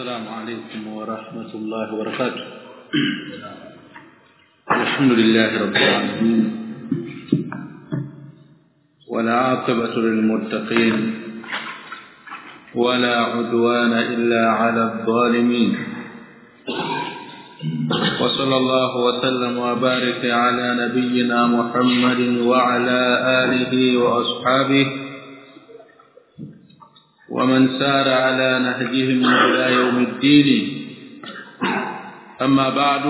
السلام عليكم ورحمة الله وبركاته. الحمد لله رب العالمين. ولا عاقبة للمتقين. ولا عدوان إلا على الظالمين. وصلى الله وسلم وبارك على نبينا محمد وعلى آله وأصحابه ومن سار على نهجهم إلى يوم الدين. أما بعد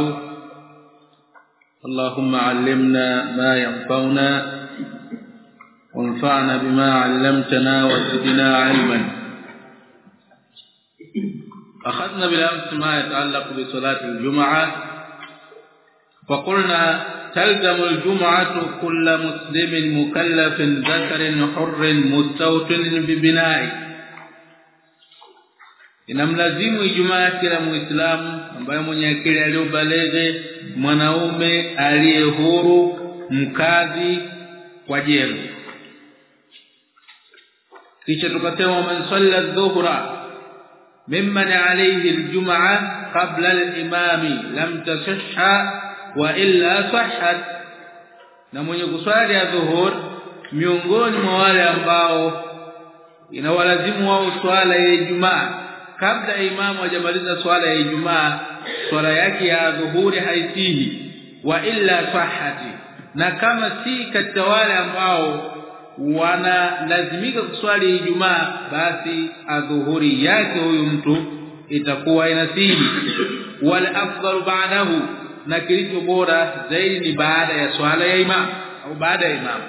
اللهم علمنا ما ينفعنا وانفعنا بما علمتنا وزدنا علما. أخذنا بالأمس ما يتعلق بصلاة الجمعة فقلنا تلزم الجمعة كل مسلم مكلف ذكر حر مستوطن ببنائه. Inamlazimu ijumaa kila muislamu ambaye mwenye akili aliyobalege mwanaume aliye huru mkazi kwa jeru kisha tukasema man salla dhuhra mimman alayhi aljumaa qabla al-imami lam tasihha wa illa sahhat na mwenye kuswali dhuhur miongoni mwa wale ambao inawalazimu wao swala ya Ijumaa kabla imamu hajamaliza swala ya Ijumaa swala yake ya dhuhuri haisihi wa illa sahati. Na kama si katika wale ambao wanalazimika kuswali Ijumaa basi adhuhuri yake huyu mtu itakuwa inasihi. Wal afdal ba'dahu na kilicho bora zaidi ni baada ya swala ya imam au baada ya imam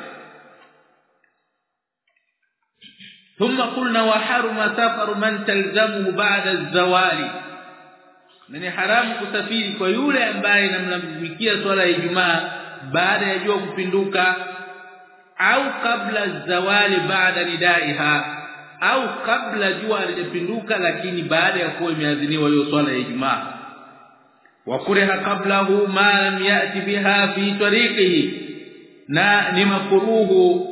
ثم قلنا وحرم سفر من تلزمه بعد الزوال ni haramu kusafiri kwa yule ambaye inamlazimikia swala ya Ijumaa baada ya jua kupinduka au kabla zawali baada nidaiha au kabla jua halijapinduka lakini baada ya kuwa imeadhiniwa hiyo swala ya Ijumaa wa kuriha qablahu ma lam yati biha fi tariqihi na ni makruhu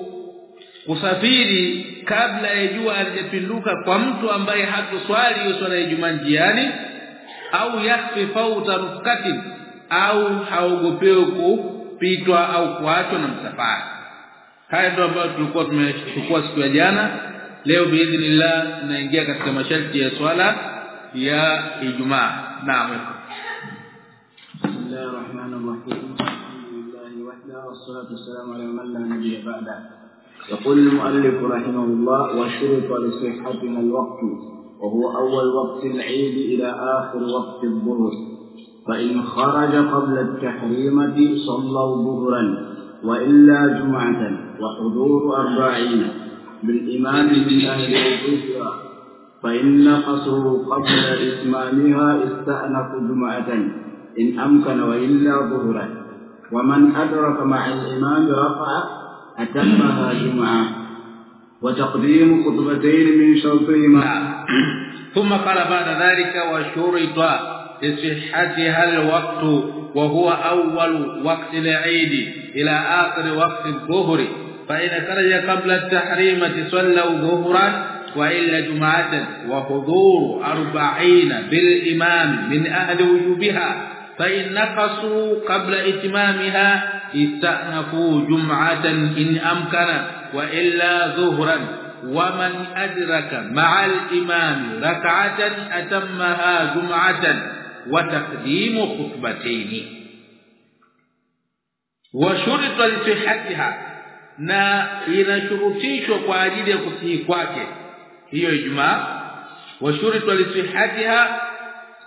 kusafiri kabla ya jua halijapinduka kwa mtu ambaye hakuswali hiyo swala ya Ijumaa njiani au yakhfi fauta rufkati au haogopewe kupitwa au kuachwa na msafara. Haya ndio ambayo tulikuwa tumechukua siku ya jana. Leo biidhnillah tunaingia katika masharti ya swala ya Ijumaa. Naam يقول المؤلف رحمه الله وشرط لصحتها الوقت وهو أول وقت العيد إلى آخر وقت الظهر. فإن خرج قبل التحريمة صلوا ظهرا وإلا جمعة وحضور أربعين. بالإمام من أهل الكفر فإن نقصوا قبل إتمامها استأنفوا جمعة إن أمكن وإلا ظهرا. ومن أدرك مع الإمام رفع أتمها جمعة. وتقديم خطبتين من شرطهما. ثم قال بعد ذلك وشرط لصحتها الوقت وهو أول وقت العيد إلى آخر وقت الظهر. فإن خرج قبل التحريمة صلوا ظهرا وإلا جمعة وحضور أربعين بالإمام من أهل وجوبها. فإن نقصوا قبل إتمامها استأنفوا جمعة إن أمكن وإلا ظهرا. ومن أدرك مع الإمام ركعة أتمها جمعة وتقديم خطبتين. وشرط لصحتها. نا إن شرطيش وقاعدة كتيكواك هي إجماع. وشرط لصحتها.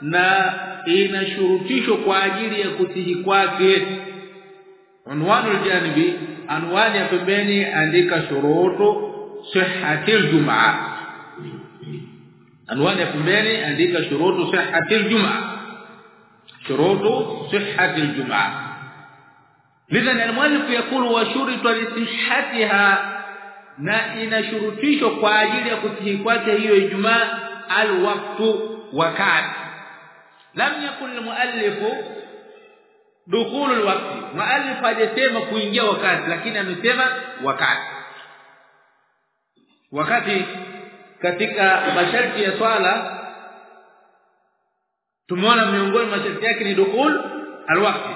na inashurutishwa kwa ajili ya kusihi kwake unwanu aljanibi anwani ya pembeni andika shurutu sihhatil jumaa. Anwani ya pembeni andika shurutu sihhatil jumaa. Shurutu sihhatil jumaa. Lidhan almuallif yakulu wa shuritu lisihhatiha na inashurutishwa kwa ajili ya kusihi kwake hiyo ijumaa alwaqtu wakati lam yakun almuallifu dukhulu waqti. Muallif hajasema kuingia wakati lakini amesema wakati. Wakati katika masharti ya swala tumeona miongoni masharti yake ni dukhul alwaqti.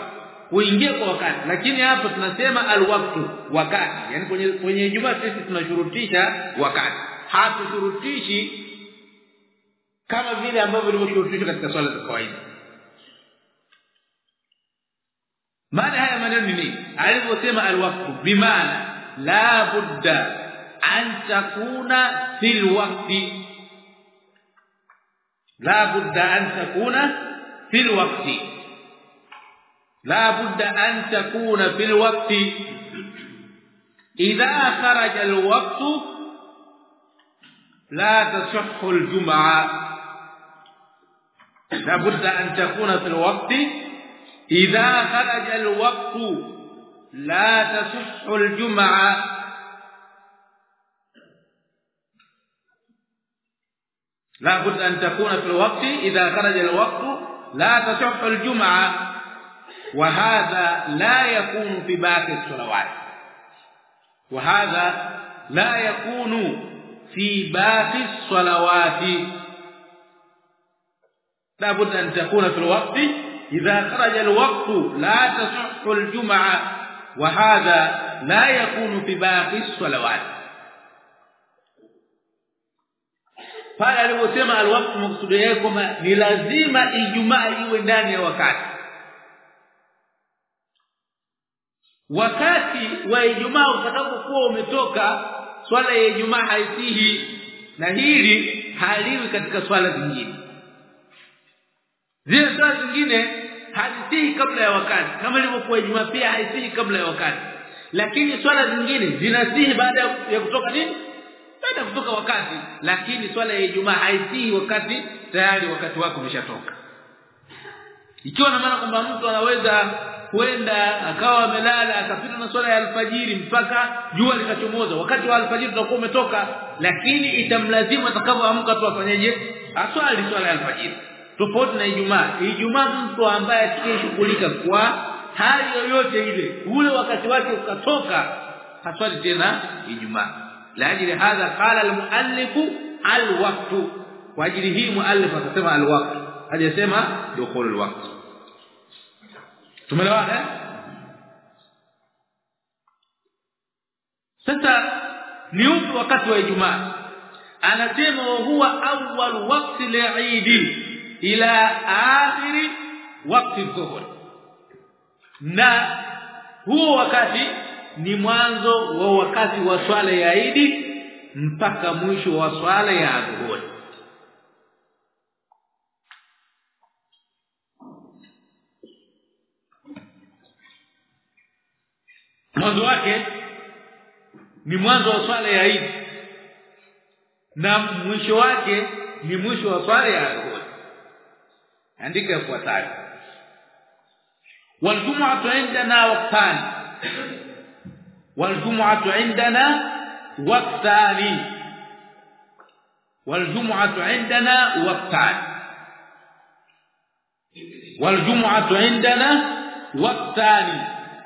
Kuingia kwa wakati. Lakini hapa tunasema alwaqtu wakati. Yani kwenye kwenye Ijumaa sisi tunashurutisha wakati. Hatushurutishi kama vile ambavyo tulivyoshurutisha katika swala za kawaida maana haya maneno ni nini alivyosema alwaqtu bimaana la budda an takuna fil waqti la budda an takuna fil waqti la budda an takuna fil waqti idha kharaja al waqtu la tasihhu al jum'a la budda an takuna fil waqti al waqtu la tasihhu al jum'a لا بد أن تكون في الوقت إذا خرج الوقت لا تصح الجمعة. وهذا لا يكون في باقي الصلوات. وهذا لا يكون في باقي الصلوات. لا بد أن تكون في الوقت إذا خرج الوقت لا تصح الجمعة وهذا لا يكون في باقي الصلوات pale aliposema alwaqtu maksudio yake kwamba ni lazima ijumaa iwe ndani ya wakati wakati wa ijumaa utakapokuwa umetoka swala ya ijumaa haisihi na hili haliwi katika swala zingine zile swala zingine hazisihi kabla ya wakati. Kama ilivyokuwa ijumaa pia haisihi kabla ya wakati. Lakini swala zingine zinasihi baada ya kutoka nini? Baada kutoka wakati. Lakini swala ya Ijumaa haisii wakati tayari wakati wako umeshatoka. Ikiwa na maana kwamba mtu anaweza kwenda akawa amelala akapita na swala ya alfajiri mpaka jua likachomoza. Wakati wa alfajiri utakuwa umetoka lakini itamlazimu atakapoamka tu afanyeje? Aswali swala ya alfajiri tofauti na Ijumaa. Ijumaa mtu ambaye atakishughulika kwa hali yoyote ile ule wakati wake ukatoka haswali tena Ijumaa. La ajili hadha qala almuallifu alwaqtu. Kwa ajili hii muallif akasema alwaqtu. Hajasema dukhul alwaqt. Tumelewa eh? sasa ni upi wakati wa Ijumaa? Anasema huwa awwal waqti li'idi ila akhiri wakati dhuhur. Na huo wakati ni mwanzo wa wakati wa swala ya Idi mpaka mwisho wa swala ya adhuhuri mwanzo wake ni mwanzo wa swala ya Idi na mwisho wake ni mwisho wa swala ya adhuhuri andika yafuatayo waljum'atu indana waqtan waljum'atu indana waqtani waljum'atu indana waqtan waljum'atu indana waqtani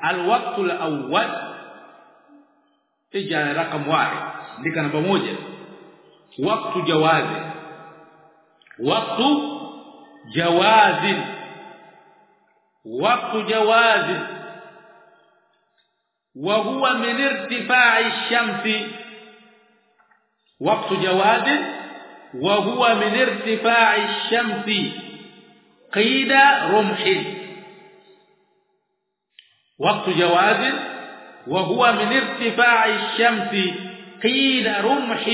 alwaqtu alawwal اجعل رقم واحد ديك نمبر 1 وقت جواز وقت jawazi waktu jawazi وهو من ارتفاع الشمس. وقت جواز. وهو من ارتفاع الشمس. قيد رمح. وقت جواز. وهو من ارتفاع الشمس. قيد رمح.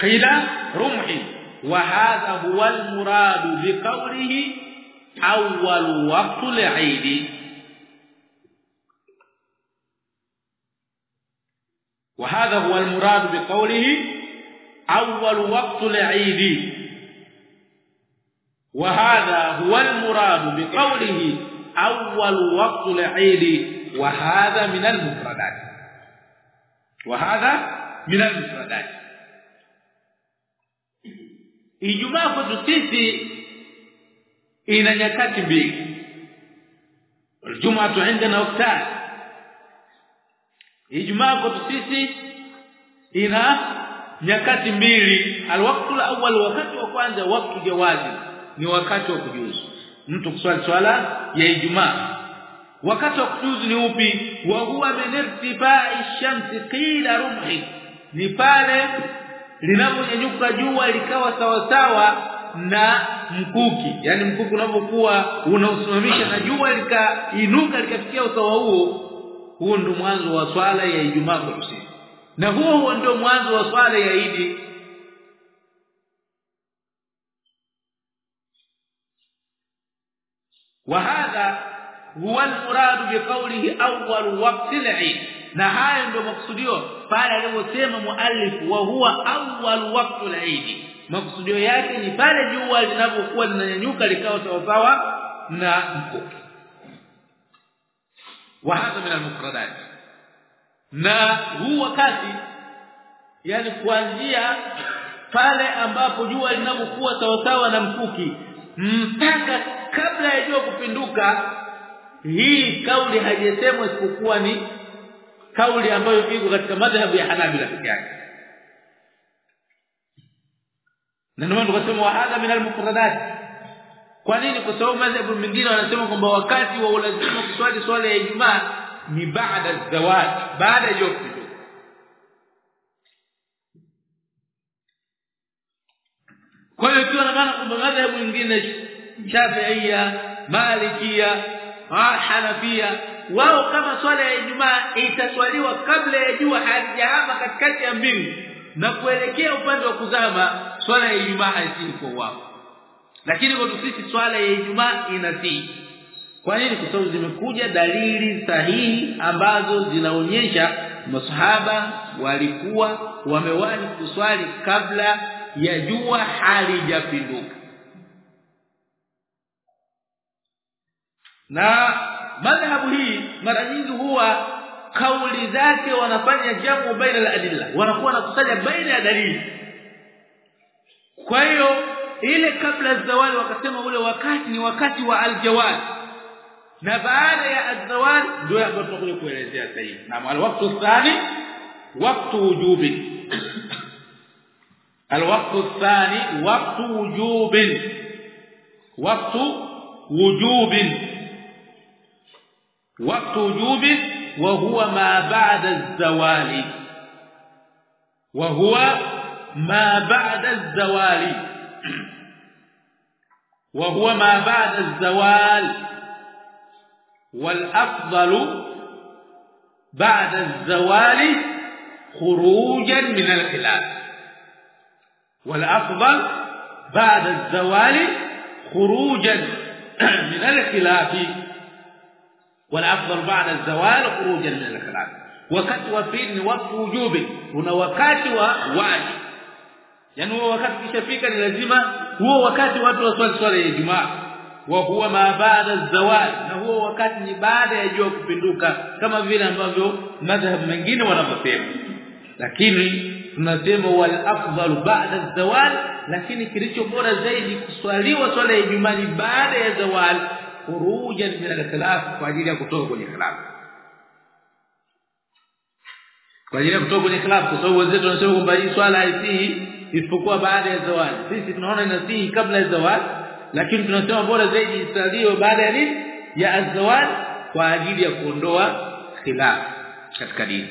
قيد رمح. وهذا هو المراد بقوله أول وقت العيد. وهذا هو المراد بقوله أول وقت العيد. وهذا هو المراد بقوله أول وقت العيد. وهذا من المفردات. وهذا من المفردات. Ijumaa kwetu sisi ina nyakati mbili. Aljumaa tuendana wakati. Ijumaa kwetu sisi ina nyakati mbili. Alwaqtu alawwal wakati wa kwanza wakati jawazi. Ni wakati wa kujuzu. Mtu kuswali swala ya Ijumaa. Wakati wa kujuzu ni upi? Wa huwa min irtifai shamsi qila rumhi. Ni pale linaponyanyuka jua likawa sawa sawa na mkuki yani mkuki unapokuwa unausimamisha na jua likainuka likafikia usawa huo huo ndio mwanzo wa swala ya Ijumaa kwa usiku na huo huo ndio mwanzo wa swala ya Idi وهذا هو المراد بقوله اول وقت العيد na haya ndio makusudio pale aliposema muallif wa huwa awwal waqtu al-eid makusudio yake ni pale jua linapokuwa linanyanyuka likao sawa na mkuki. Wa hadha min al-mufradat na huu wakati yani kuanzia pale ambapo jua linapokuwa sawa na mkuki mpaka kabla ya jua kupinduka hii kauli haijasemwa isipokuwa ni kauli ambayo iko katika madhhabu ya Hanabila pekee yake. Na ndio tukasema hadha min al-mufradat kwa nini? Kwa sababu madhhabu mengine wanasema kwamba wakati wa ulazima kuswali swala ya Ijumaa ni baada zawad baada ya yote kwa hiyo ikiwa na maana kwamba madhhabu mengine Shafi'ia Malikia Hanafia wao kama swala ya Ijumaa itaswaliwa kabla ya jua halijahama katikati ya mbingu. Na kuelekea upande wa kuzama swala ya Ijumaa haisihi kwa wao. Lakini kwa sisi swala ya Ijumaa inasihi kwa nini? Kwa sababu zimekuja dalili sahihi ambazo zinaonyesha masahaba walikuwa wamewahi kuswali kabla ya jua halijapinduka. Na madhhabu hii mara nyingi huwa kauli zake wanafanya jamu baina la adilla wanakuwa wanakusanya baina ya dalili. Kwa hiyo ile kabla zawali wakasema ule wakati ni wakati wa aljawal. Na baada ya aljawal ndio ambapo tunakuja kuelezea sasa hivi. Na alwaqtu thani waqtu wujubi. Alwaqtu thani waqtu wujubin. Waqtu wujubin. وقت وجوب وهو ما بعد الزوال. وهو ما بعد الزوال. وهو ما بعد الزوال. والأفضل بعد الزوال خروجا من الخلاف. والأفضل بعد الزوال خروجا من الخلاف. والافضل بعد الزوال خروجا من الخلاف wakati wa pili ni wakati wujubi una wakati wa wajibu yani huo wakati kishafika ni lazima huo wakati watu waswali swala ya Ijumaa wa huwa ma baada zawal na huo wakati ni baada ya jua kupinduka kama vile ambavyo madhhab mengine wanavyosema lakini tunasema wal afdal ba'da zawal lakini kilicho bora zaidi kuswaliwa swala ya Ijumaa ni baada ya zawal khurujan min al-khilaf kwa ajili ya kutoka kwenye khilaf kwa ajili ya kutoka kwenye khilaf kwa sababu wenzetu wanasema kwamba hii swala haisii isipokuwa baada ya zawadi. Sisi tunaona inasii kabla ya zawadi lakini tunasema bora zaidi isaliwe baada ya nini? Ya azawad kwa ajili ya kuondoa khilaf katika dini.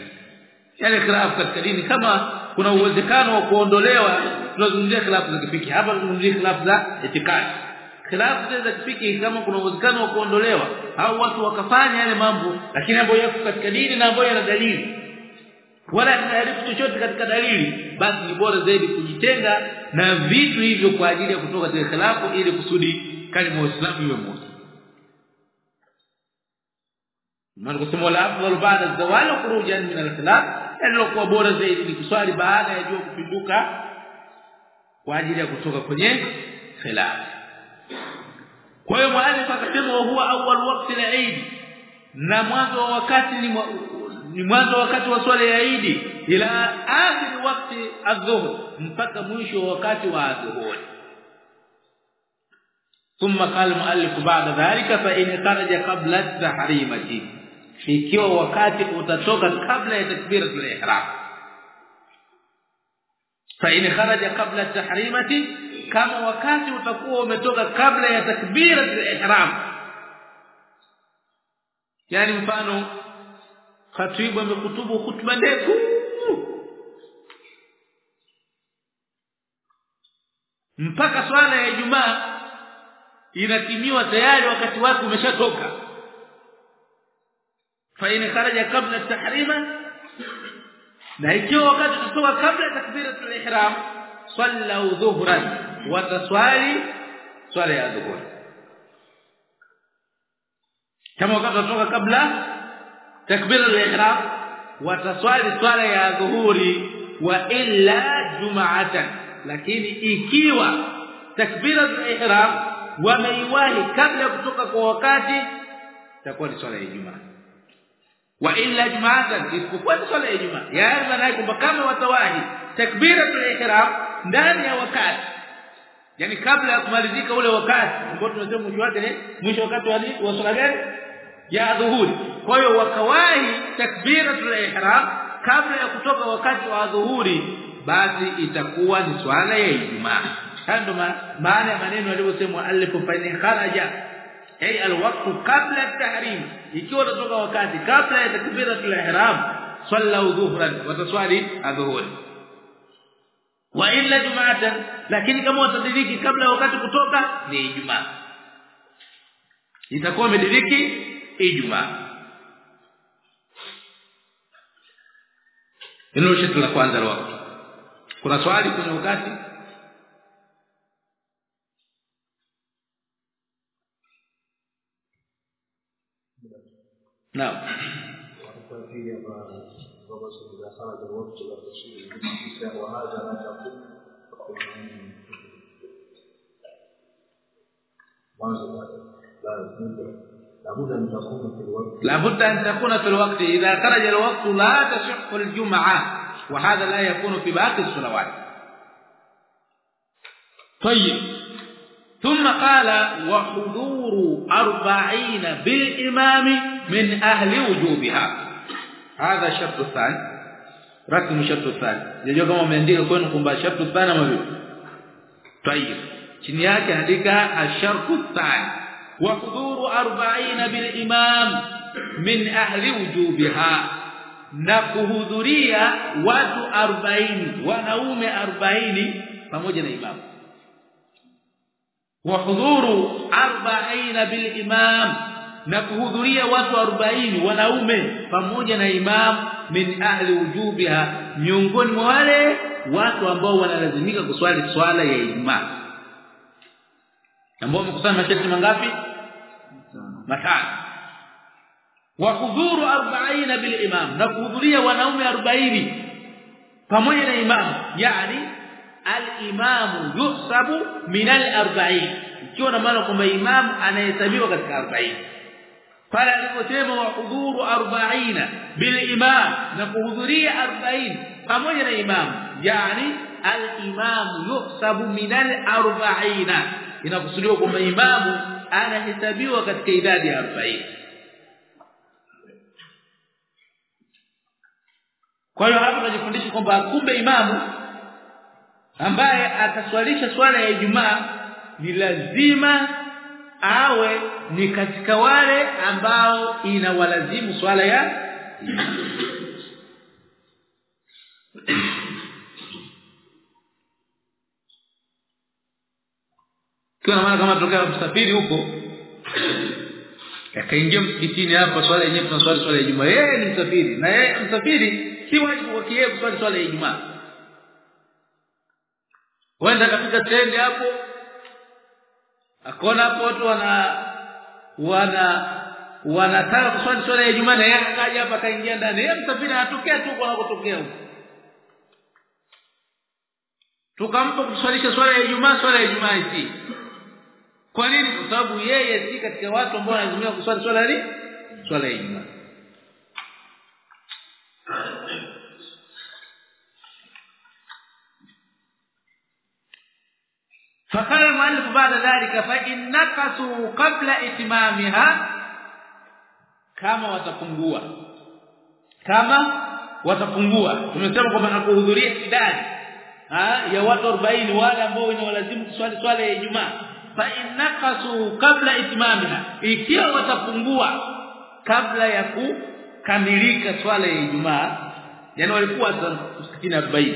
Yale khilaf katika dini kama kuna uwezekano wa kuondolewa tunazungumzia khilaf za kifiki hapa tunazungumzia khilaf za itikadi khilafu za kifiki kama kuna uwezekano wa kuondolewa au watu wakafanya yale mambo lakini ambayo yako katika dini na ambayo yana dalili wala taarifu chochote katika dalili basi ni bora zaidi kujitenga na vitu hivyo kwa ajili ya kutoka katika khilafu ili kusudi kalima ya Uislamu iwe moja maana kusema wala afdalu ba'da zawal khurujan min al-khilaf kwa bora zaidi ni kuswali baada ya jua kupinduka kwa ajili ya kutoka kwenye khilaf kwa hiyo muallif akasema huwa awwal waqti al-eid na mwanzo wa wakati ni ni mwanzo wakati wa swala ya Eid ila akhir wakati adhuhur mpaka mwisho wa wakati wa adhuhur ثم قال المؤلف بعد ذلك فإن خرج قبل التحريمة ikiwa wakati utatoka kabla ya takbiratul ihram fa in kharaja qabla tahrimati kama wakati utakuwa umetoka kabla ya takbira al-ihram yani mfano khatibu amekutubu hutuba ndefu. Mpaka swala ya Ijumaa inatimiwa tayari wakati wake umeshatoka. Fa in kharaja qabla tahrima na ikiwa wakati kutoka kabla takbiratul ihram sallu dhuhran wa taswali swala ya dhuhur kama wakati watoka kabla takbiratul ihram wataswali swala ya dhuhuri wa illa jum'atan lakini ikiwa takbiratul ihram wameiwahi kabla kutoka kwa wakati itakuwa ni swala ya Ijumaa. Wa illa jumatan isipokuwa ni swala ya Ijumaa. Yaani maana kwamba kama watawahi takbiratul ihram ndani ya wakati yani kabla ya kumalizika ule wakati ambao tunasema mwisho wake mwisho wakati wa wa swala gani? Ya dhuhuri kwa hiyo wakawahi takbiratul ihram kabla ya kutoka wakati wa dhuhuri basi itakuwa ni swala ya Ijumaa. Ndo maana ya maneno yaliyosemwa alifu faini kharaja ay alwaqtu qabla at-tahrim ikiwa utatoka wakati kabla ya takbiratul ihram sallu dhuhran wa taswali adhuhuri wa illa jum'atan. Lakini kama watadiriki kabla wakati kutoka ni ijumaa. Itakuwa imediriki ijumaa. Hilo shito la kwanza la wakati. Kuna swali kwenye wakati نعم إذا خرج الوقت إلى الرسول النساء وهذا لا تقول. لابد أن تكون في الوقت. لابد أن تكون في الوقت. إذا خرج الوقت لا تصح الجمعة وهذا لا يكون في باقي الصلوات. طيب. ثم قال وحضور أربعين بالإمام من أهل وجوبها. hadha shartu thani. Rakmu shartu thani. Yajua kama umeandika kwenu kumba shartu thani ama vipi? Tayib chini yake andika ashartu thani. Wa huduru 40 bil imam min ahli wujubiha. Na kuhudhuria watu 40 wanaume 40 pamoja na imam. Wa hudhuru 40 bil imam na kuhudhuria watu 40 wanaume pamoja na imam min ahli wujubiha miongoni mwa wale watu ambao wanalazimika kuswali swala ya Ijumaa. Ambao wamekusanya masharti mangapi? Matano wa hudhuru 40 bil imam na kuhudhuria wanaume 40 pamoja na imam. Yani al-imamu yuhsabu min al-40 ikiwa na maana kwamba imam anahesabiwa katika 40 pale aliposema wahudhuru 40 bil imam na kuhudhuria 40 pamoja na imam yani al imam yuhsabu min al-40 inakusudiwa kwamba imamu anahesabiwa katika idadi ya 40 kwa hiyo hapa tunajifundisha kwamba kumbe imamu ambaye ataswalisha swala ya Ijumaa ni lazima awe ni katika wale ambao inawalazimu swala ya Kwa maana kama tokea msafiri huko akaingia msikitini hapa swala yenyewe tunaswali swala ya Ijumaa. Yeye ni msafiri na yeye msafiri si wajibu kwa yeye kuswali swala ya Ijumaa. Wenda katika stendi hapo akaona hapo watu wana wana wanataka kuswali swala ya Ijumaa na yeye akaja hapa akaingia ndani. Yeye msafiri anatokea tu kwa anakotokea huko. Tukampa kuswalisha swala ya Ijumaa swala ya Ijumaa hii kwa nini? Kwa sababu yeye si katika watu ambao wanazimia kuswali swala hili swala ya Ijumaa فقال المؤلف بعد ذلك فإن نقصوا قبل إتمامها kama watapungua kama watapungua tumesema kwamba nakuhudhuria idadi ya watu 40 wale ambao inawalazimu kuswali swala ya Ijumaa fa innakasu kabla itmamiha ikiwa watapungua kabla ya kukamilika swala ya Ijumaa yani walikuwa msikitini 40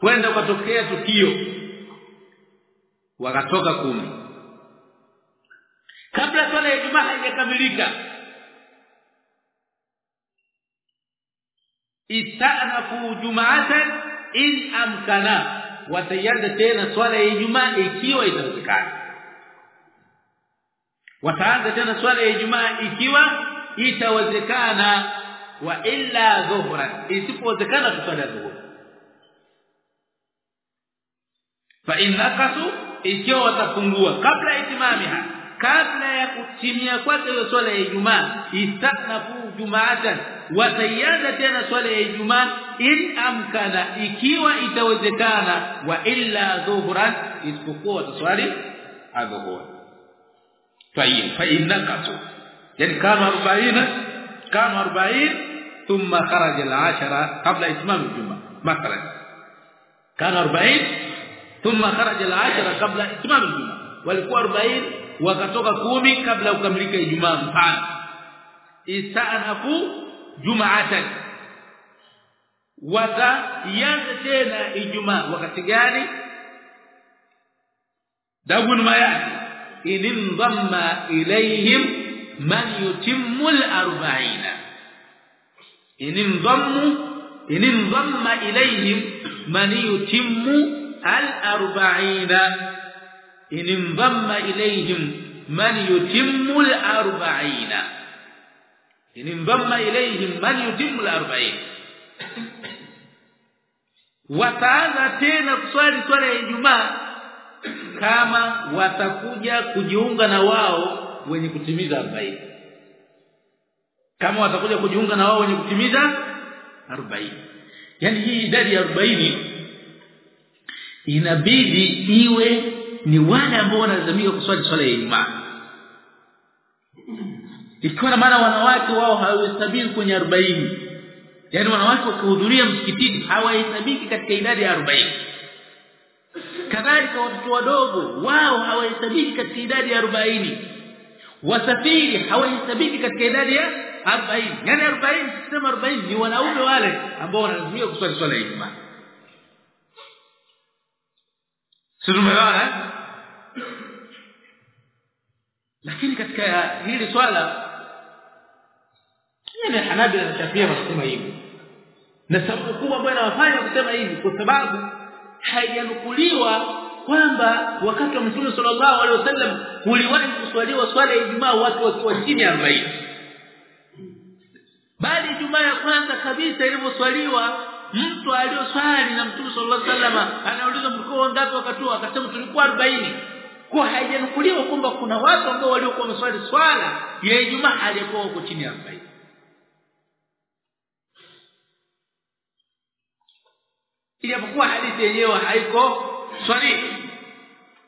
kwenda kutokea tukio. Wakatoka kumi. Kabla swala ya Ijumaa haijakamilika istanafu juma'atan in amkana wataanza tena swala ya Ijumaa ikiwa itawezekana wataanza tena swala ya Ijumaa ikiwa itawezekana wa illa dhuhra isipowezekana tuswali dhuhur fa innakasu ikiwa watapungua kabla itimamiha kabla ya kutimia kwake hiyo swala ya Ijumaa istanafu jumaatan wataianza tena swala ya Ijumaa in amkana ikiwa itawezekana wa illa dhuhran isipokuwa wataswali adhuhur tayyib fa innakasu yani kama 40 kama 40 thumma kharaja al-ashara qabla itmam al-jumaa mathalan. Kana 40 ثم خرج العاشره قبل إتمام الجمعة. والقرب 40 وكتoka 10 قبل اكملك الجمعة. فان استعرف جمعة. وذا ينتهينا الجمعة. وقت غاني دغن ما إن انضم إليهم من يتم الأربعين. إن انضم إن انضم إليهم من يتم al-arba'ina in dhamma ilayhim man yutimmu al-arba'ina in dhamma ilayhim man yutimmu al-arba'ina wataanza tena kuswali swala ya Ijumaa kama watakuja kujiunga na wao wenye kutimiza 40 kama watakuja kujiunga na wao wenye kutimiza 40 yani hii idadi ya 40 inabidi iwe ni wale ambao wanazamia kuswali swala ya Ijumaa. Ikiwa na maana wanawake wao hawahesabiki kwenye 40 yaani wanawake wakihudhuria msikitini hawahesabiki katika idadi ya 40 kadhalika watoto wadogo wao hawahesabiki katika idadi ya 40 wasafiri hawahesabiki katika idadi ya 40 yani 40 sema 40 ni wanaume wale ambao wanazamia kuswali swala ya Ijumaa Sirumewana lakini katika hili swala ni Hanabila na Shafia wanasema hivi. Na sababu kubwa ambayo inawafanya kusema hivi kwa sababu haijanukuliwa kwamba wakati wa Mtume sallallahu alaihi wasallam uliwahi kuswaliwa swala ya Ijumaa watu wakiwa chini ya 40 bali Ijumaa ya kwanza kabisa ilivyoswaliwa mtu aliyoswali na Mtume sallallahu alaihi wasallam anauliza mlikuwa ngapi wakati huo akasema tulikuwa 40 kwa haijanukuliwa kwamba kuna watu ambao waliokuwa wameswali swala ya Ijumaa aliyekuwa huko chini ya 40 ijapokuwa hadithi yenyewe haiko swali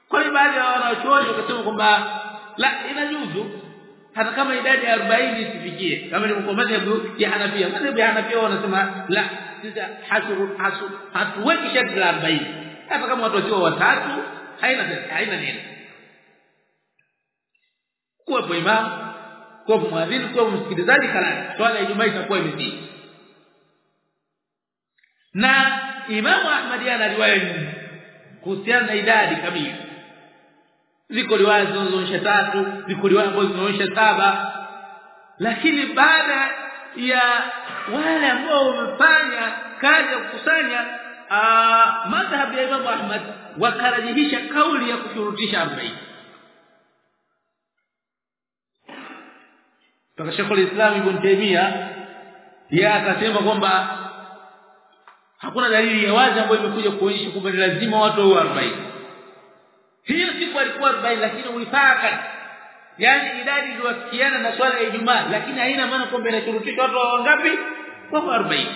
kwa hiyo baadhi ya wanachuoni wakasema kwamba la inajuzu hata kama idadi ya 40 isifikie. Kama ni kwa madhhabu ya Hanafia. Madhhabu ya Hanafia wanasema la sisi hasu hasu hatuweki sharti la 40 hata kama watu wakiwa watatu haina haina neno. Kuwepo imam kuwepo mwadhini kuwepo msikilizaji kala swala ya Ijumaa itakuwa imezidi. Na Imam Ahmad ana kuhusiana na idadi kamili ziko riwaya zinazoonyesha tatu ziko riwaya ambazo zinaonyesha saba. Lakini baada ya wale ambao wamefanya kazi ya kukusanya madhhabu ya Imam Ahmad wakarajihisha kauli ya kushurutisha 40 Toka Sheikh al-Islam Ibn Taymiyyah yeye akasema kwamba hakuna dalili ya wazi ambayo imekuja kuonyesha kwamba lazima watu wawe 40 hiyo siku alikuwa 40 lakini ulipaka yani idadi iliwafikiana na swala ya Ijumaa lakini haina maana kwamba inashurutishwa watu wangapi? Kwa 40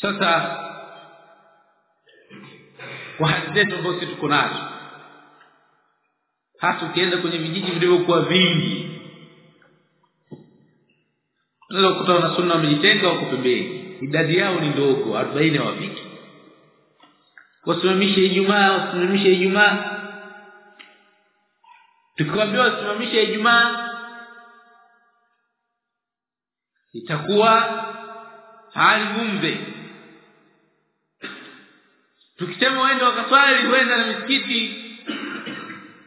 sasa kwa zetu ambazo tuko nazo hasa ukienda kwenye vijiji vilivyokuwa vingi unaweza kukuta na sunna wamejitenga huko pembeni. Idadi yao ni ndogo 40 wafiki wasimamishe Ijumaa wasimamishe Ijumaa. Tukiwaambia wasimamishe Ijumaa itakuwa hali gumze. Tukisema waende wakaswali huenda na misikiti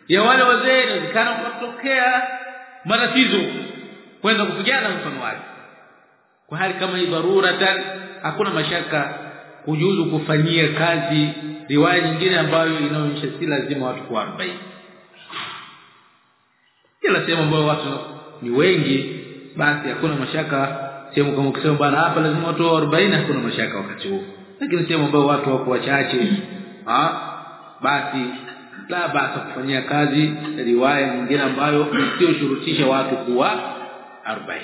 ya wale wazee inawezekana kutokea matatizo kwenda kupigana mfano wake. Kwa hali kama hii dharuratan hakuna mashaka kujuzu kufanyia kazi riwaya nyingine ambayo inaonyesha si lazima watu kwa 40 kila sehemu ambayo watu ni wengi basi hakuna mashaka sehemu kama ukisema bana hapa lazima watu 40 hakuna mashaka wakati huo. Lakini sehemu ambayo watu wako wachache ah basi la basi kufanyia kazi riwaya nyingine ambayo sio shurutisha watu kuwa 40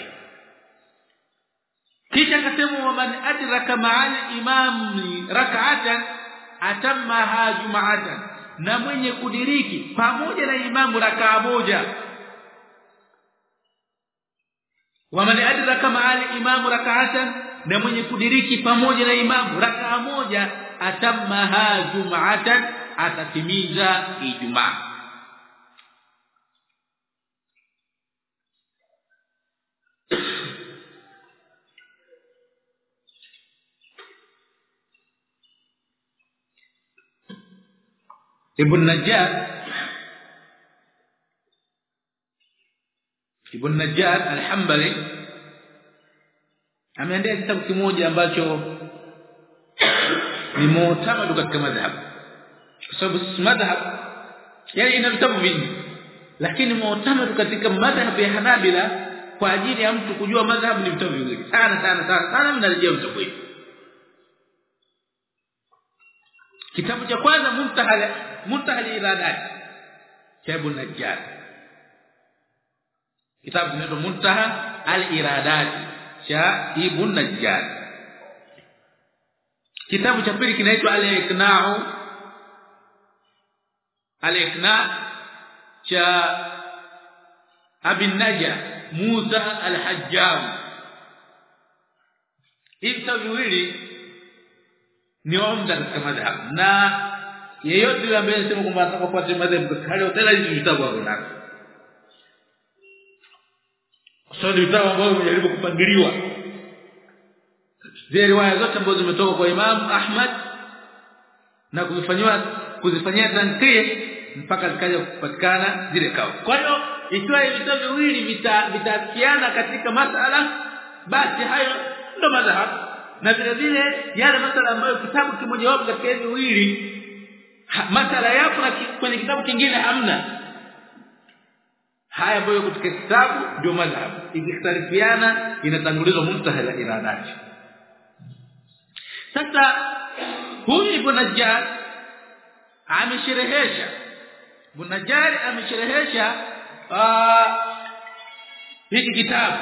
kisha akasema wa man adraka ma'al imam rak'atan atammaha jum'atan. Na mwenye kudiriki pamoja na imamu rakaa moja. Wa man adraka ma'al imam rak'atan na mwenye kudiriki pamoja na imamu rakaa moja atammaha jum'atan atatimiza ijumaa Ibn Najjar Ibn Najjar al-Hanbali ameandika kitabu kimoja ambacho ni mutamadu katika madhhab. Kwa sababu madhhab yani ina vitabu vingi. Lakini mutamadu katika madhhab ya Hanabila kwa ajili ya mtu kujua madhhab ni vitabu vingi. Sana sana sana sana mnarejea hii kitabu cha kwanza muntaha muntaha al-iradat cha Ibn Najjar kitabu kinaitwa muntaha al-iradat. Cha Ibn Najjar kitabu cha pili kinaitwa al-iqna'u. Al-iqna' Musa al-Hajjam hivi viwili ni omda katika madhhabu na yeyote yule ambaye anasema kwamba anataka kufuata madhhabu katika hali tena hizi vitabu hapo ndani sio vitabu ambavyo vimejaribu kupangiliwa. Zile riwaya zote ambazo zimetoka kwa Imam Ahmad na kuzifanywa kuzifanyia tanqih mpaka zikaja kupatikana zile kao kwa hiyo ikiwa vitabu viwili vitaafikiana katika masala basi hayo ndo madhahabu na vile vile yale masala ambayo kitabu kimoja wapo katika hizo viwili masala yapo na kwenye kitabu kingine hamna. Haya ambayo katika kitabu ndio madhhab. Ikikhtarifiana inatangulizwa muntaha la iradati sasa huyu ibn Najjar amesherehesha. Ibn Najjar amesherehesha hiki kitabu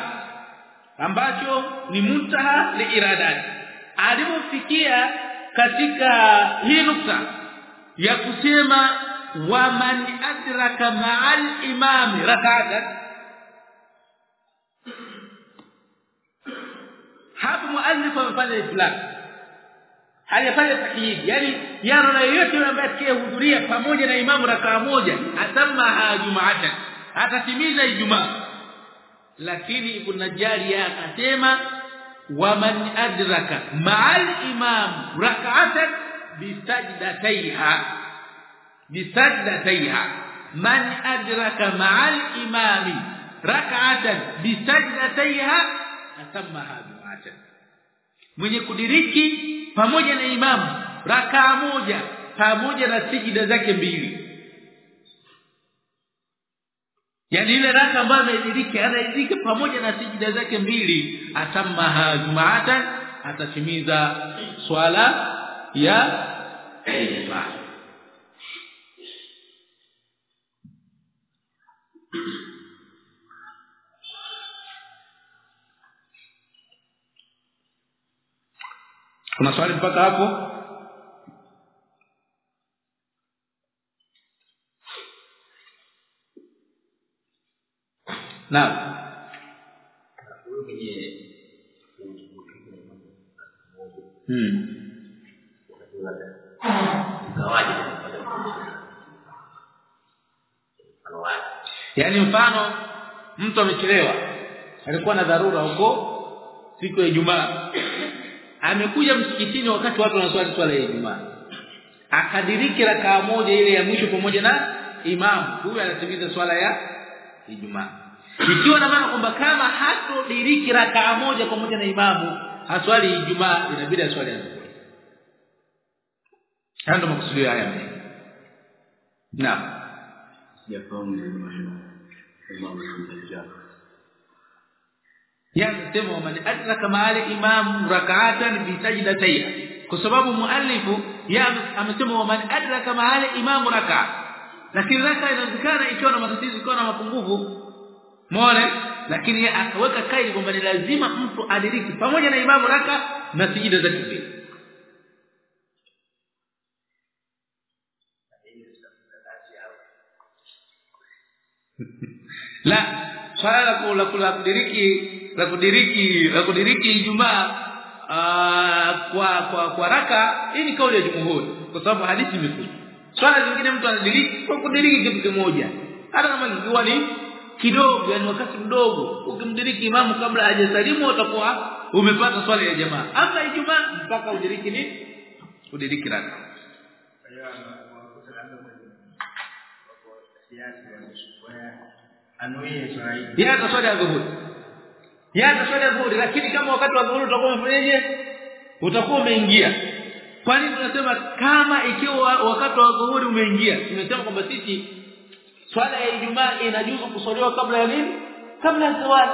ambacho ni muntaha liiradati alipofikia katika hii nukta ya kusema wa man adraka ma'al imam rak'atan hapo muallif amefanya iflaq hajafanya takyid yani yana na yote ambaye atakayehudhuria pamoja na imamu rakaa moja atamma jumaatan atatimiza ijumaa. Lakini ibn najari akasema waman adraka ma'al imam rak'atan bisajdataiha bisajdataiha man adraka ma'al imami. Rak'atan. Bisajdataiha atammaha jum'atan mwenye kudiriki pamoja na imamu rakaa moja. Pamoja na sijida zake mbili. Yani ile raka ambayo amediriki anaidika pamoja na sijida zake mbili. Atamma jumaatan atatimiza swala ya? Ilma kuna swali mpaka hapo? Naam. Hmm. Yaani mfano mtu amechelewa. Alikuwa na dharura huko siku ya Ijumaa. Amekuja msikitini wakati watu wanaswali swala ya Ijumaa. Akadiriki rakaa moja ile ya mwisho pamoja na imamu huyo anatimiza swala ya Ijumaa. Ikiwa na maana kwamba kama hatodiriki rakaa moja pamoja na imamu haswali Ijumaa inabidi aswali ya dhuhuri ndio makusudio haya. Naam. Sijafahamu imamu al-Dajjal yanasema waman adraka ma'al imam rak'atan bi sajdatayn kwa sababu muallifu amesema waman adraka ma'al imam rak'a lakini raka inawezekana ikiwa na matatizo ikiwa na mapungufu. Muone lakini akaweka kaidi kwamba ni lazima mtu adiriki pamoja na imamu raka na sijida la swala la kula kudiriki la kudiriki la kudiriki Ijumaa kwa kwa kwa raka hii ni kauli ya jumhuri kwa sababu hadithi imekuja. Swala zingine mtu anadiriki kwa kudiriki kitu kimoja. Hata kama kikiwa ni kidogo yani wakati mdogo ukimdiriki imamu kabla hajasalimu utakuwa umepata swala ya jamaa. Ama Ijumaa mpaka udiriki ni udiriki raka yeye ataswali adhuhuri yeye ya adhuhuri lakini kama wakati wa dhuhuri utakuwa umefanyaje? Utakuwa umeingia. Kwa nini tunasema kama ikiwa wakati wa dhuhuri umeingia tumesema kwamba sisi swala ya Ijumaa inajuzu kuswaliwa kabla ya nini? Kabla ya zawadi.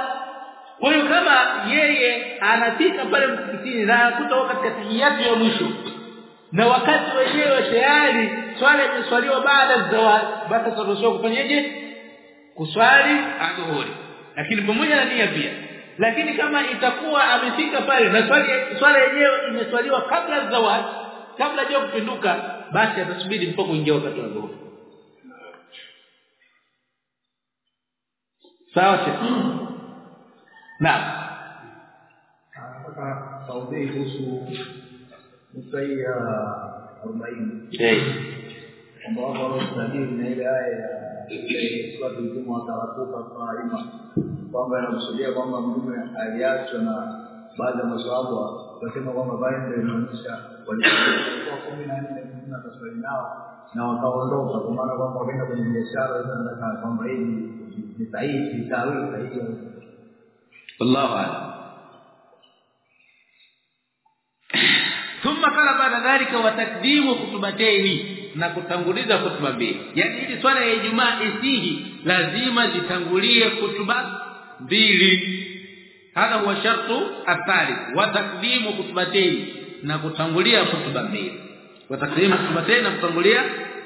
Kwa hiyo kama yeye anafika pale msikitini na akuta katika tahiyatu ya mwisho na wakati wenyewe tayari swala imeswaliwa baada ya zawadi. Basi tutaruhusiwa kufanyaje kuswali adhuhuri. Lakini pamoja na nia pia. Lakini kama itakuwa amefika pale na swali swala yenyewe imeswaliwa kabla ya zawadi kabla ya kupinduka basi atasubiri mpaka kuingia wakati wa dhuhuri sawa na nataka sauti kuhusu msaia ya 40 eh kwamba wako wanaostahili na ile aya ya sura nzima watawakupa faima kwamba anakusudia kwamba mtume aliachwa na baadhi ya maswahaba wakasema kwamba pale ndio inaonyesha walikuwa kumi na nne mtume akaswali nao na wakaondoka kwa maana kwamba wakaenda kwenye biashara nataka kwamba hii ni sahihi si sahihi sahihi wallahu a'lam ثم قال بعد ذلك وتقديم خطبتين na kutanguliza hutuba mbili yani hili swala ya Ijumaa isihi lazima zitangulie hutuba mbili hadha huwa shartu athari wa takdimu khutbatayn na kutangulia hutuba mbili wa takdimu khutbatayn na kutangulia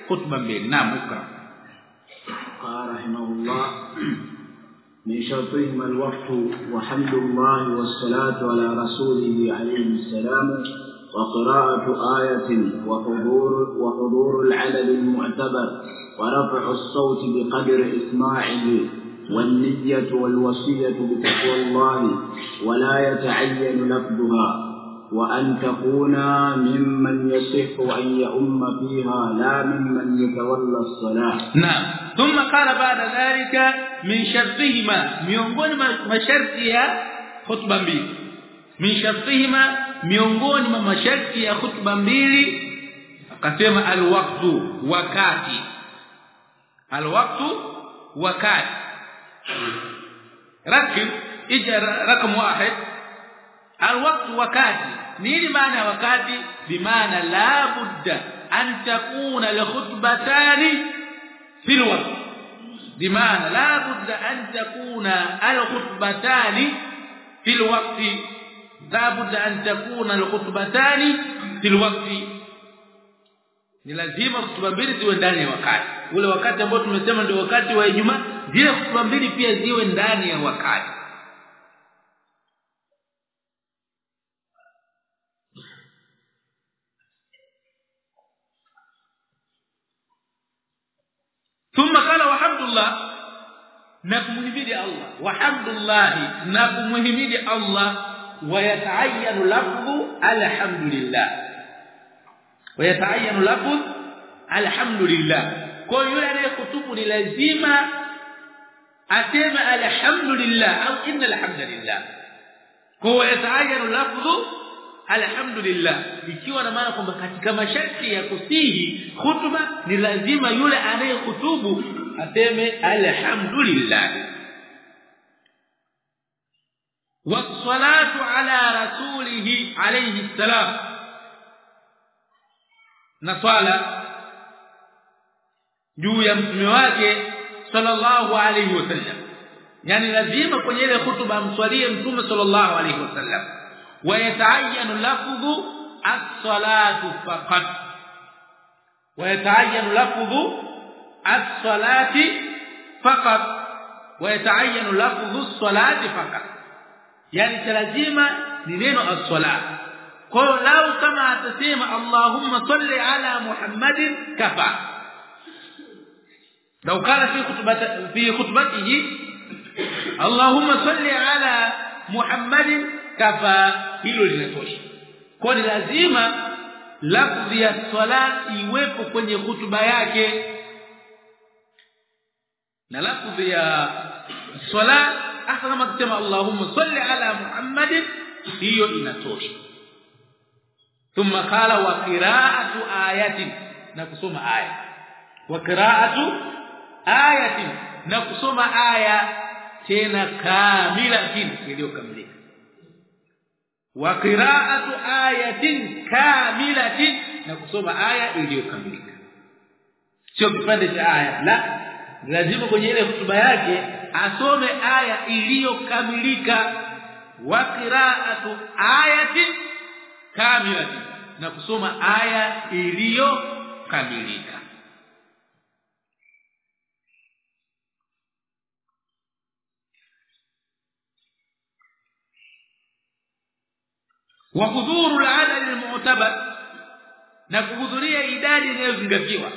hutuba mbili naam ukra قال رحمه الله من شرطهما الوقت وحمد الله والصلاة على رسوله عليه السلام وقراءة آية وحضور وحضور العدد المعتبر ورفع الصوت بقدر إسماعه والنية والوصية بتقوى الله ولا يتعين لفظها وأن تكون ممن يصح أن يؤم فيها لا ممن يتولى الصلاة. نعم. ثم قال بعد ذلك من شرطهما miongoni masharti ya khutba mbili min shartihima miongoni mwa masharti ya khutba mbili akasema alwaqtu wakati alwaqtu wakati rakib ija rakam wahid alwaqtu wakati nini maana wakati bimaana la budda an takuna alkhutbatani fil waqt bimaana la budda an takuna alkhutbatani fil waqti la budda an takuna alkhutbatani fil waqti ni lazima khutba mbili ziwe ndani ya wakati ule wakati ambao tumesema ndio wakati wa Ijumaa zile khutba mbili pia ziwe ndani ya wakati ثم قال وحمد الله na kumhimidi Allah walhamdulillah na kumhimidi Allah ويتعين لفظ الحمد لله ويتعين لفظ الحمد لله kwa yule anayekutubu ni lazima aseme alhamdulillah au inna alhamdulillah kwa yataayanu lafdhu alhamdulillah ikiwa na maana kwamba katika masharti ya kusihi hutuba ni lazima yule anayekutubu aseme alhamdulillah wassalatu ala rasulihi alayhi salam. Na swala juu ya mtume wake sallallahu alayhi wasallam yani lazima kwenye ile hutuba mswalie mtume sallallahu alayhi wasallam wayataayanu lafdhu as-salatu faqat. Wayataayanu lafdhu as-salati faqat. Wayataayanu lafdhu as-salati faqat yani lazima ni neno as-sala kwa hiyo lau kama atasema Allahumma salli ala Muhammadin kafa لو قال في خطبته في خطبته اللهم صل على محمد كفى hilo linatosha kwa ni lazima lafzi ya swala iwepo kwenye hutuba yake na lafzi ya swala hasa kama Allahumma salli ala Muhammad hiyo inatosha. Thumma qala wa qira'atu ayatin. Na kusoma aya. Wa qira'atu ayatin. Na kusoma aya tena kamilatin iliyokamilika. Wa qira'atu ayatin kamilatin. Na kusoma aya iliyokamilika. Sio kipande cha aya. La lazima kwenye ile hotuba yake asome aya iliyokamilika. Wa qira'atu ayatin kamilatin na kusoma aya iliyokamilika. Wa hudhuru al-adad al-mu'tabar. Na kuhudhuria idadi inayozingatiwa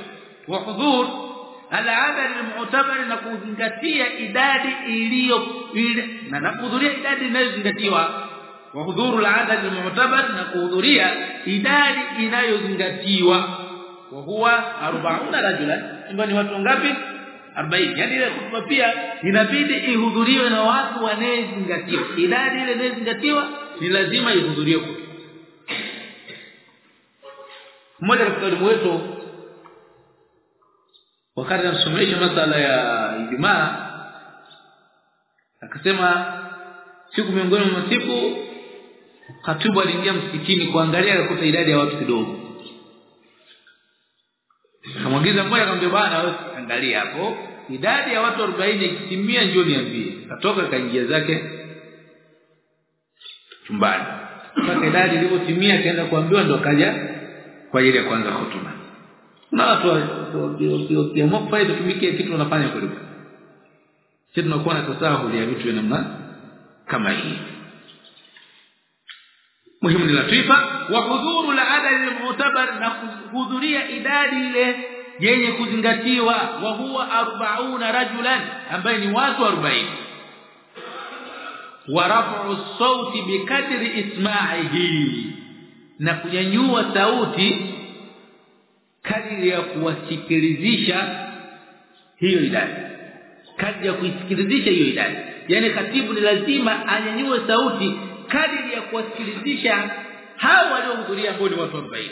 wa hudhuru al-adad al-mu'tabar na kuzingatia idadi iliyo na kuhudhuria idadi inayozingatiwa. Wa hudhuru al-adad al-mu'tabar na kuhudhuria idadi inayozingatiwa. Wa huwa 40 rajulan ndio ni watu ngapi 40 yani ile hutuba pia inabidi ihudhuriwe na watu wanayezingatiwa. Idadi ile inayozingatiwa ni lazima ihudhuriwe. Mmoja katika walimu wetu wakati anasomesha masala ya Ijumaa akasema siku miongoni mwa siku katibu aliingia msikitini kuangalia akakuta idadi ya watu kidogo. Akamwagiza mmoja akamwambia bwana wewe angalia hapo idadi ya watu 40 ikitimia njoo niambie. Katoka kaingia zake chumbani. Mpaka idadi ilipotimia akaenda kuambiwa ndo kaja kwa ajili ya kuanza hotuba na watu wakiamua kufanya tutumikie kitu wanafanya kweli sisi tunakuwa na tasahuli ya vitu vya namna kama hii muhimu ni latifa wa hudhuru la adad al-mu'tabar na kuhudhuria idadi ile yenye kuzingatiwa wa huwa 40 rajulan ambaye ni watu 40 wa raf'u as-sauti bikadri isma'ihi na kunyanyua sauti kadri ya kuwasikilizisha hiyo idadi. Kadri ya kuisikilizisha hiyo idadi. Yani katibu ni lazima anyanyue sauti kadri ya kuwasikilizisha hao waliohudhuria ambao ni watu 40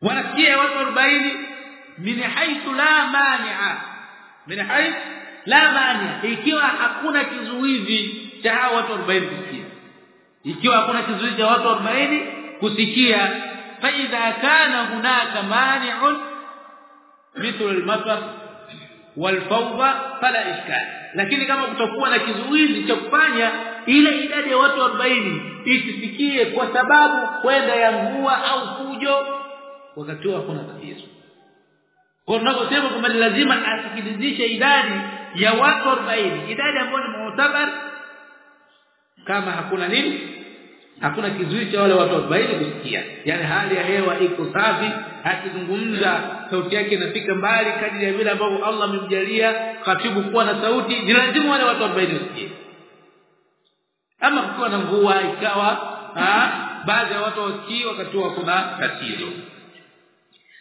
wanasikia watu 40 min haithu la mani'a min hayth la mani'a ikiwa hakuna kizuizi cha hao watu 40 kusikia. Ikiwa hakuna kizuizi cha watu 40 kusikia fa idha kana hunaka mani'un mithlu al-matar wal-fawda fala ishkal. Lakini kama kutakuwa na kizuizi cha kufanya ile idadi ya watu 40 isisikie kwa sababu kwenda ya mvua au fujo wakati huo hakuna tatizo kwa tunaposema kwamba lazima asikilizishe idadi ya watu 40 idadi ambayo ni mu'tabar kama hakuna nini hakuna kizuizi cha wale watu 40 kusikia. Yani hali ya hewa iko safi akizungumza sauti yake inafika mbali kadri ya vile ambavyo Allah amemjalia katibu kuwa na sauti ni lazima wale watu 40 wasikie. Ama kukiwa na mvua ikawa baadhi ya watu wasikii wakati wa kuna tatizo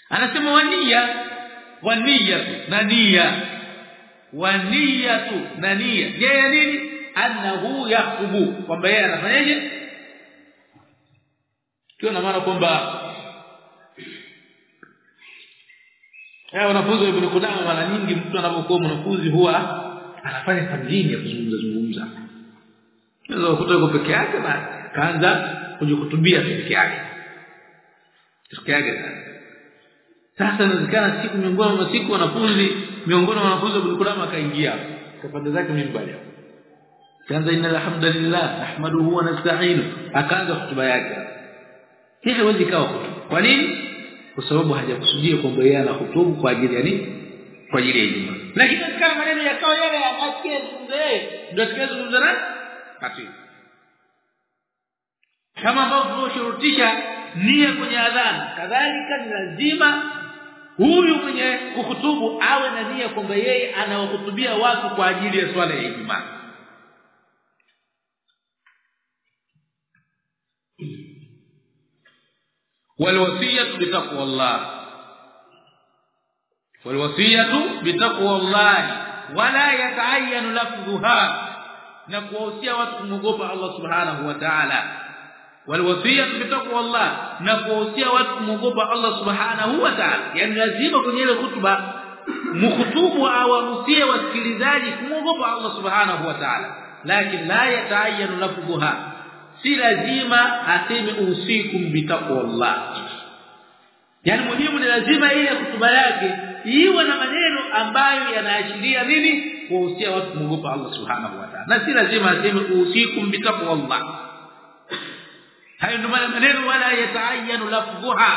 anasema wania wania na nia wa tu na nia yeye nini? Annahu yaqubu kwamba yeye anafanyaje? Kio na maana kwamba eh wanafunzi wa Ibn Qudama mara nyingi mtu anapokuwa mwanafunzi huwa anafanya tamrini ya kuzungumza zungumza. Unaweza kukuta yuko peke yake basi kaanza kujikutubia peke yake. Peke yake sasa inawezekana siku miongoni mwa siku wanafunzi miongoni mwa wanafunzi wa Qudama akaingia kapanda zake mimbali kaanza inna alhamdulillah nahmaduhu wa nasta'inu akaanza hotuba yake. Hii haiwezi kawa kwa nini? Kwa sababu hajakusudia kwamba yeye ana hutubu kwa ajili ya nini? Kwa ajili ya Ijumaa. Lakini kama maneno yakawa yale yakakie zungumze ndio tukazungumza na kati kama ambavyo tunashurutisha nia kwenye adhana kadhalika ni lazima huyu mwenye kuhutubu awe na nia kwamba yeye anawahutubia watu kwa ajili ya swala ya Ijumaa والوصيه بتقوى الله والوصيه بتقوى الله ولا يتعين لفظها na kuwahusia watu kumwogopa Allah subhanahu wa ta'ala walwasiya bitaqwa Allah na kuwahusia watu kumogopa Allah subhanahu wa ta'ala. Yani lazima kwenye ile hutuba mkhutubu awahusie wasikilizaji kumogopa Allah subhanahu wa ta'ala. Lakini la yataayyanu lafdhuha si lazima aseme usikum bitaqwa Allah. Yani muhimu ni lazima ile hutuba yake iwe na maneno ambayo yanaashiria nini? Kuhusia watu kumogopa Allah subhanahu wa ta'ala. Na si lazima aseme usikum bitaqwa Allah hayo ndio maneno wala yataayyanu lafdhuha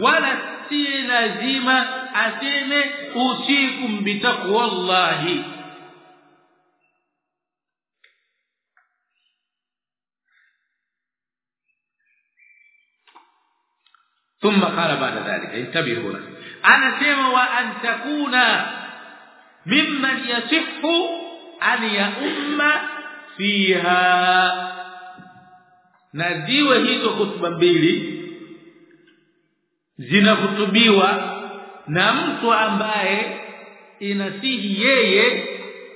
wala si lazima aseme usikum bitaqwa Allah ثم قال بعد ذلك انتبهوا أنا سمع وان تكون ممن يصح ان يؤم فيها naziwe hizo hutuba mbili zinahutubiwa na mtu ambaye inasihi yeye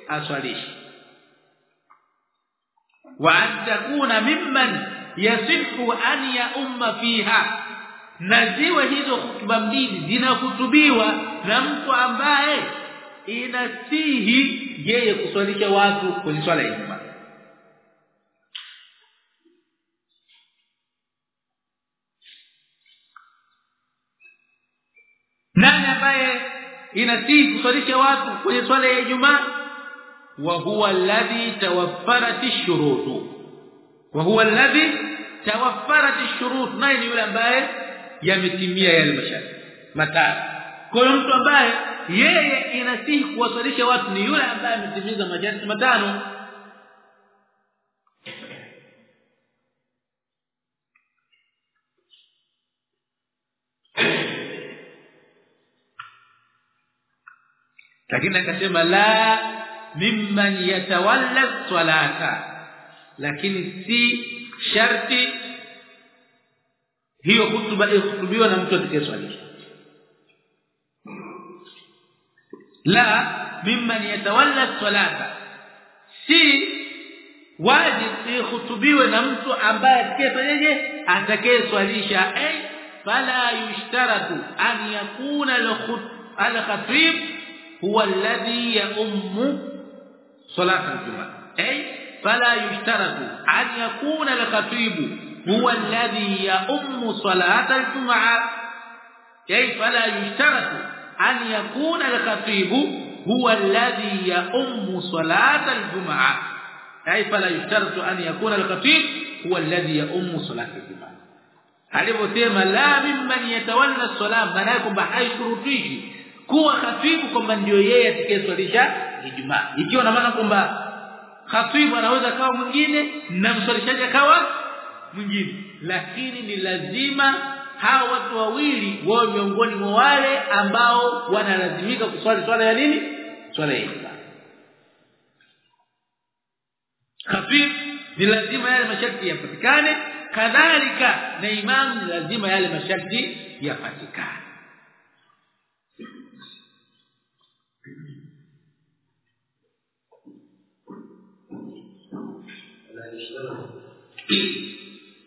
aswalishi. Wa antakuna mimman yasihu an ya umma fiha. Na ziwe hizo hutuba mbili zinahutubiwa na mtu ambaye inasihi yeye kuswalisha watu kwenye swala ya Ijumaa nani ambaye inasihi kuswalisha watu kwenye swala ya Ijumaa? Wa huwa alladhi tawaffarat ash-shurut wa huwa alladhi tawaffarat ash-shurut naye ni yule ambaye yametimia yale masharti matatu. Kwa mtu ambaye yeye inasihi kuwasalisha watu ni yule ambaye ametimiza masharti matano lakini akasema la mimman yatawalla salata. Lakini si sharti hiyo hutuba ihutubiwa na mtu atakayeswalisha. La mimman yatawalla salata. Si wajib ihutubiwe na mtu ambaye atakayefanyaje atakayeswalisha. Ay fala yushtaratu an yakuna al-khatib هو الذي يؤم صلاة الجمعة. أي فلا يشترط أن يكون الخطيب هو الذي يؤم صلاة الجمعة. أي فلا يشترط أن يكون الخطيب هو الذي يؤم صلاة الجمعة. أي فلا يشترط أن يكون الخطيب هو الذي يؤم صلاة الجمعة. alivyosema la mimman yatawalla salam maana yake haishurutishi kuwa khatibu kwamba ndio yeye atakayeswalisha Ijumaa. Ikiwa na maana kwamba khatibu anaweza kawa mwingine na mswalishaji akawa mwingine. Lakini ni lazima hawa watu wawili wao miongoni mwa wale ambao wanalazimika kuswali swala ya nini? Swala ya Ijumaa. Khatibu ni lazima yale masharti yapatikane. Kadhalika na imamu ni lazima yale masharti yapatikane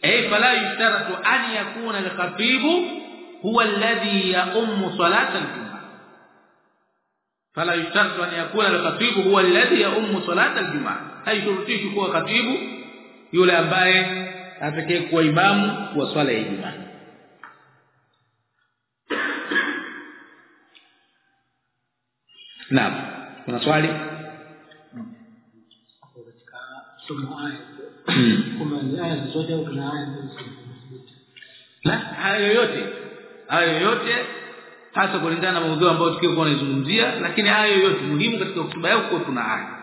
eh fala yushtaratu an yakuna al-khatibu huwa alladhi ya'ummu salatan fala yushtaratu an yakuna al-khatibu huwa alladhi ya'ummu salatan al-jum'ah haishurutishi kuwa khatibu yule ambaye atakaye kuwa imamu wa swala ya Ijumaa. Naam kuna swali? Katika somo haya kwamba ni aya zote au kuna aya la hayo yote hayo yote hasa kulingana na maudhui ambayo tukiokuwa tunazungumzia lakini hayo yoyote muhimu katika hotuba yako kuna haya.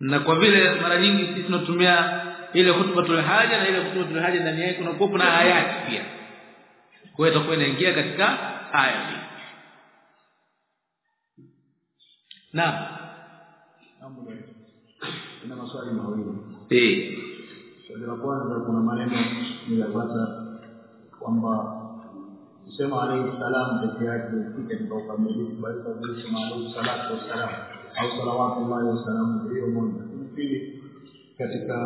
Na kwa vile mara nyingi sisi tunatumia ile hutuba haja na ile hutuba haja ndani yake kuna kwa kuna ayati pia. Kwa hiyo itakuwa inaingia katika aya hii naam kuna maswali mawili. Eh. Swali la kwanza kuna maneno nilipata kwamba kusema alayhi salam peke yake ifike kwa ukamilifu bali kwa kusema alayhi salatu wassalam au salawatullahi wasalamu hiyo moja. Pili katika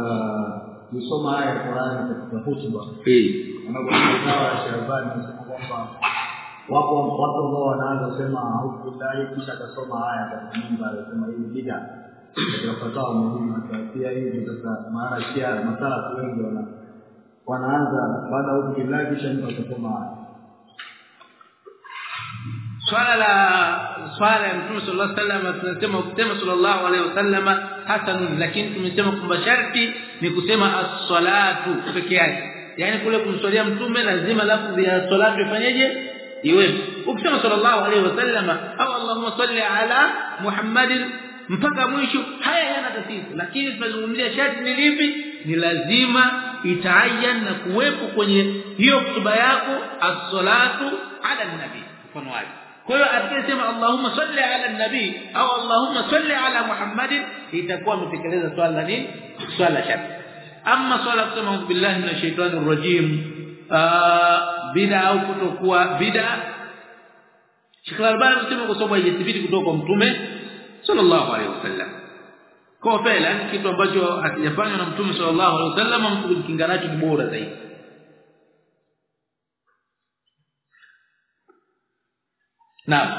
kusoma aya ya Qur'an katika hutuba eh. wanapokuwa Shabani anasema kwamba wapo watu ambao wanaanza kusema auzu billahi kisha akasoma aya katika nyumba anasema hii bid'a fatawa muhimu pia hii sasa maana pia masala wengi wana wanaanza baada ya auzu billahi kisha mtu akasoma aya swala la swala ya mtume sallallahu alaihi wasallam tunasema ukisema sallallahu alaihi wasallam hasanun lakini tumesema kwamba sharti ni kusema as-salatu peke yake yani kule kumswalia mtume lazima lafzi ya salatu ifanyeje iwe ukisema sallallahu alaihi wasallam au allahumma salli ala muhammadin mpaka mwisho. Haya yana tatizo. Lakini tunazungumzia sharti ni lipi? Ni lazima itaayan na kuwepo kwenye hiyo kutuba yako as-salatu ala nabi. Mfano wake. Kwa hiyo atakayesema Allahumma salli ala nabi au Allahumma salli ala Muhammadin itakuwa ametekeleza swala la nini? Swala sharti. Amma swala kusema billahi minash shaitani rajim bid'a au kutokuwa bid'a. Sheikh Al-Albani anasema kwa sababu haijathibiti kutoka kwa mtume sallallahu alaihi wasallam kwa fela kitu ambacho hakijafanywa na mtume sallallahu alaihi wasallam mtu kujikinga nacho ni bora zaidi Naam.